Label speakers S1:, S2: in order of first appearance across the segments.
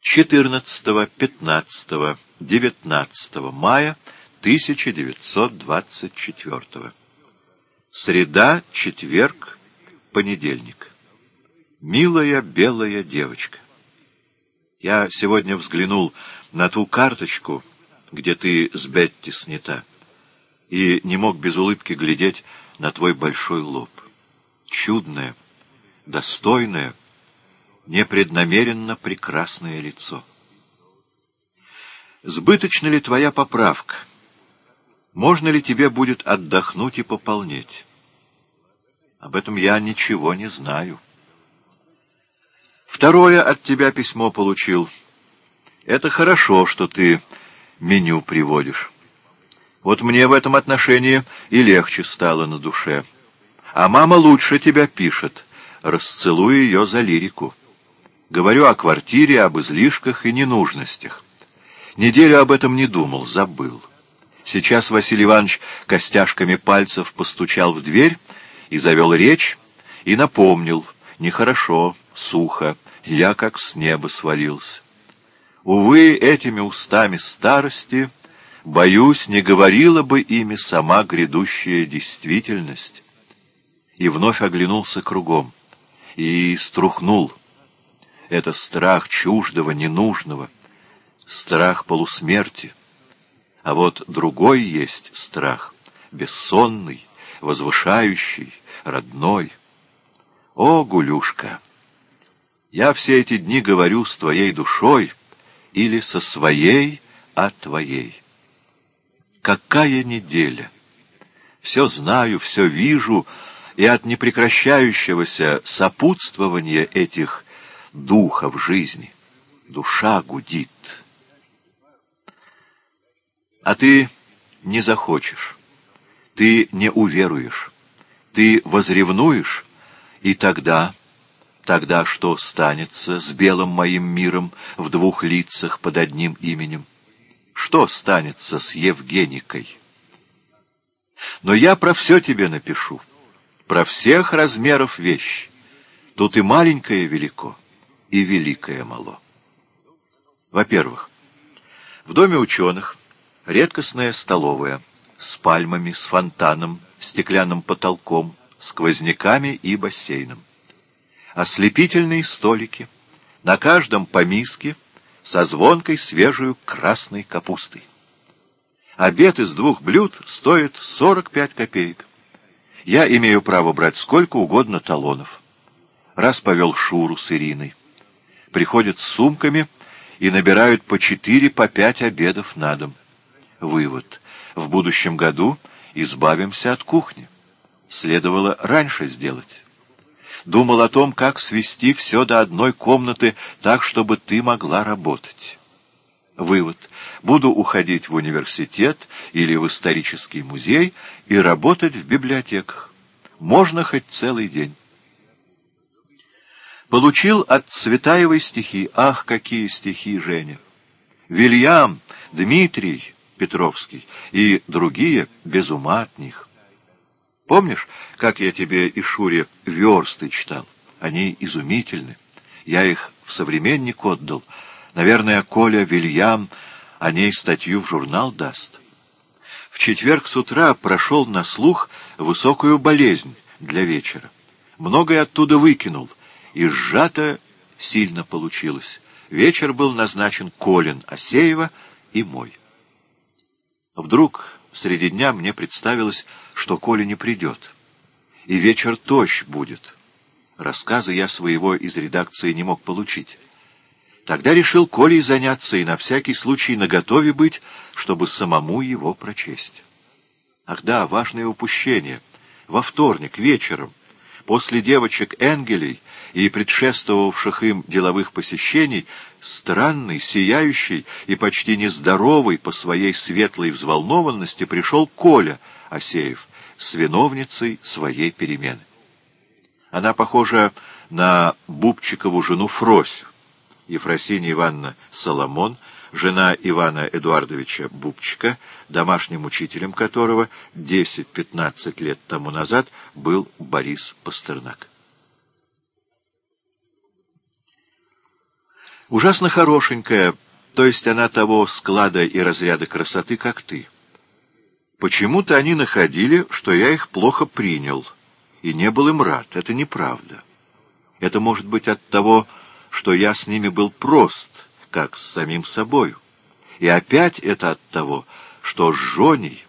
S1: 14, 15, 19 мая 1924. Среда, четверг, понедельник. Милая белая девочка. Я сегодня взглянул на ту карточку, где ты с Бетти снята, и не мог без улыбки глядеть на твой большой лоб. Чудное, достойное, непреднамеренно прекрасное лицо. Сбыточна ли твоя поправка? Можно ли тебе будет отдохнуть и пополнеть? Об этом я ничего не знаю. Второе от тебя письмо получил. Это хорошо, что ты меню приводишь. Вот мне в этом отношении и легче стало на душе. А мама лучше тебя пишет. Расцелуй ее за лирику. Говорю о квартире, об излишках и ненужностях. Неделю об этом не думал, забыл. Сейчас Василий Иванович костяшками пальцев постучал в дверь и завел речь, и напомнил, нехорошо, сухо, я как с неба свалился. Увы, этими устами старости, боюсь, не говорила бы ими сама грядущая действительность. И вновь оглянулся кругом, и струхнул — это страх чуждого, ненужного, страх полусмерти. А вот другой есть страх, бессонный, возвышающий, родной. О, Гулюшка! Я все эти дни говорю с твоей душой или со своей, а твоей. Какая неделя! Все знаю, все вижу, и от непрекращающегося сопутствования этих духа в жизни. Душа гудит. А ты не захочешь, ты не уверуешь, ты возревнуешь, и тогда, тогда что станется с белым моим миром в двух лицах под одним именем? Что станется с Евгеникой? Но я про все тебе напишу, про всех размеров вещь. Тут и маленькое велико и великое мало. Во-первых, в доме ученых редкостная столовая с пальмами, с фонтаном, стеклянным потолком, сквозняками и бассейном. Ослепительные столики, на каждом по миске, со звонкой свежей красной капустой. Обед из двух блюд стоит 45 копеек. Я имею право брать сколько угодно талонов. Раз повел Шуру с Ириной приходят с сумками и набирают по четыре, по пять обедов на дом. Вывод. В будущем году избавимся от кухни. Следовало раньше сделать. Думал о том, как свести все до одной комнаты так, чтобы ты могла работать. Вывод. Буду уходить в университет или в исторический музей и работать в библиотеках. Можно хоть целый день. Получил от Цветаевой стихи. Ах, какие стихи, Женя! Вильям, Дмитрий Петровский и другие без ума от них. Помнишь, как я тебе и Шуре версты читал? Они изумительны. Я их в современник отдал. Наверное, Коля Вильям о ней статью в журнал даст. В четверг с утра прошел на слух высокую болезнь для вечера. Многое оттуда выкинул, и сжато сильно получилось. Вечер был назначен Колин Осеева и мой. Вдруг среди дня мне представилось, что Коля не придет. И вечер тощ будет. Рассказа я своего из редакции не мог получить. Тогда решил Колей заняться и на всякий случай наготове быть, чтобы самому его прочесть. Ах да, важное упущение. Во вторник вечером, после девочек Энгелей, и предшествовавших им деловых посещений, странный, сияющий и почти нездоровый по своей светлой взволнованности пришел Коля Осеев с виновницей своей перемены. Она похожа на Бубчикову жену Фросю. Ефросинья Ивановна Соломон, жена Ивана Эдуардовича Бубчика, домашним учителем которого 10-15 лет тому назад был Борис Пастернак. Ужасно хорошенькая, то есть она того склада и разряда красоты, как ты. Почему-то они находили, что я их плохо принял, и не был им рад. Это неправда. Это может быть от того, что я с ними был прост, как с самим собою. И опять это от того, что с Жоней,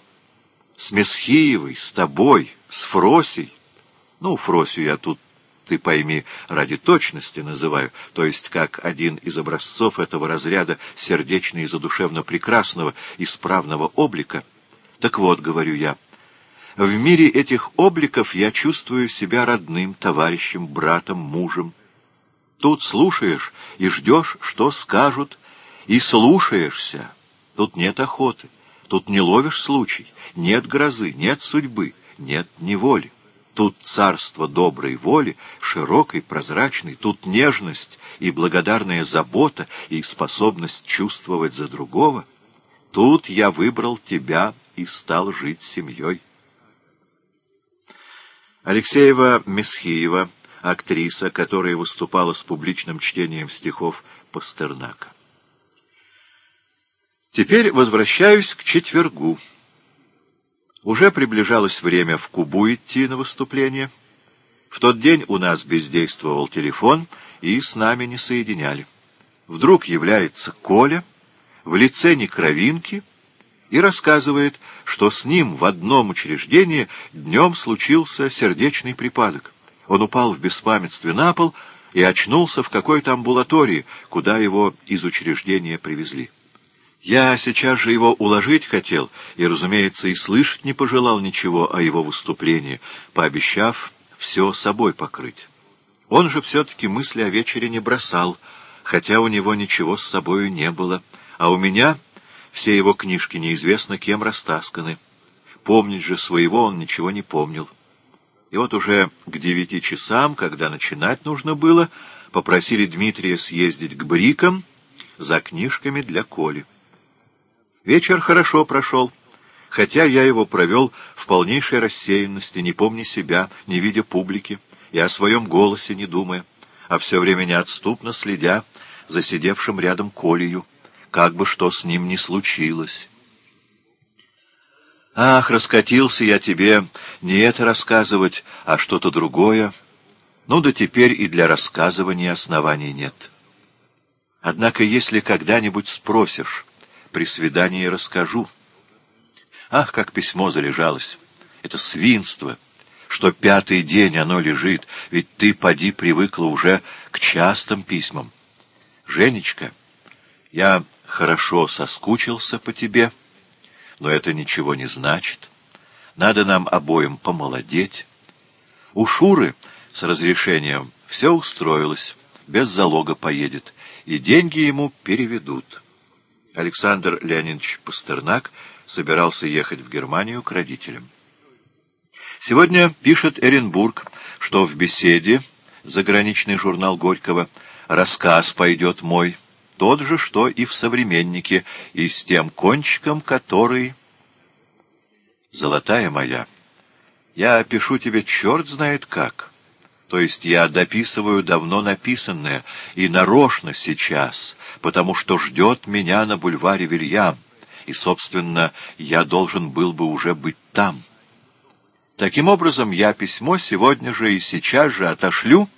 S1: с Месхиевой, с тобой, с Фросей, ну, Фросию я тут, ты пойми, ради точности называю, то есть как один из образцов этого разряда сердечно и задушевно прекрасного, исправного облика. Так вот, говорю я, в мире этих обликов я чувствую себя родным, товарищем, братом, мужем. Тут слушаешь и ждешь, что скажут, и слушаешься. Тут нет охоты, тут не ловишь случай, нет грозы, нет судьбы, нет неволи. Тут царство доброй воли, широкой, прозрачной, тут нежность и благодарная забота и способность чувствовать за другого. Тут я выбрал тебя и стал жить семьей. Алексеева Месхиева, актриса, которая выступала с публичным чтением стихов Пастернака. Теперь возвращаюсь к четвергу. Уже приближалось время в Кубу идти на выступление. В тот день у нас бездействовал телефон, и с нами не соединяли. Вдруг является Коля в лице некровинки и рассказывает, что с ним в одном учреждении днем случился сердечный припадок. Он упал в беспамятстве на пол и очнулся в какой-то амбулатории, куда его из учреждения привезли. Я сейчас же его уложить хотел, и, разумеется, и слышать не пожелал ничего о его выступлении, пообещав все собой покрыть. Он же все-таки мысли о вечере не бросал, хотя у него ничего с собою не было, а у меня все его книжки неизвестно кем растасканы. Помнить же своего он ничего не помнил. И вот уже к девяти часам, когда начинать нужно было, попросили Дмитрия съездить к Брикам за книжками для Коли. Вечер хорошо прошел, хотя я его провел в полнейшей рассеянности, не помня себя, не видя публики и о своем голосе не думая, а все время неотступно следя за сидевшим рядом Колею, как бы что с ним ни случилось. Ах, раскатился я тебе не это рассказывать, а что-то другое. Ну да теперь и для рассказывания оснований нет. Однако если когда-нибудь спросишь, при свидании расскажу. Ах, как письмо залежалось! Это свинство, что пятый день оно лежит, ведь ты, поди, привыкла уже к частым письмам. Женечка, я хорошо соскучился по тебе, но это ничего не значит. Надо нам обоим помолодеть. У Шуры с разрешением все устроилось, без залога поедет, и деньги ему переведут. Александр Леонидович Пастернак собирался ехать в Германию к родителям. Сегодня пишет Эренбург, что в беседе, заграничный журнал Горького, рассказ пойдет мой, тот же, что и в «Современнике», и с тем кончиком, который... Золотая моя, я пишу тебе черт знает как. То есть я дописываю давно написанное, и нарочно сейчас, потому что ждет меня на бульваре Вильям, и, собственно, я должен был бы уже быть там. Таким образом, я письмо сегодня же и сейчас же отошлю,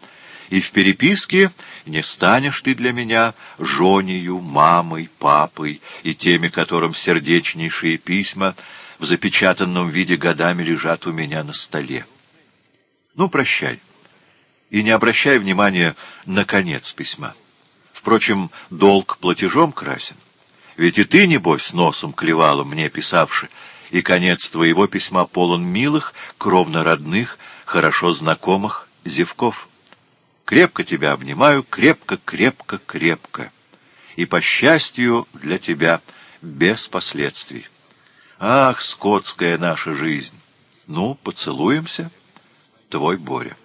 S1: и в переписке не станешь ты для меня жонею, мамой, папой и теми, которым сердечнейшие письма в запечатанном виде годами лежат у меня на столе. Ну, прощай. И не обращай внимания на конец письма. Впрочем, долг платежом красен. Ведь и ты, небось, носом клевала мне, писавши, и конец твоего письма полон милых, кровно родных, хорошо знакомых зевков. Крепко тебя обнимаю, крепко, крепко, крепко. И, по счастью, для тебя без последствий. Ах, скотская наша жизнь! Ну, поцелуемся, твой Боря.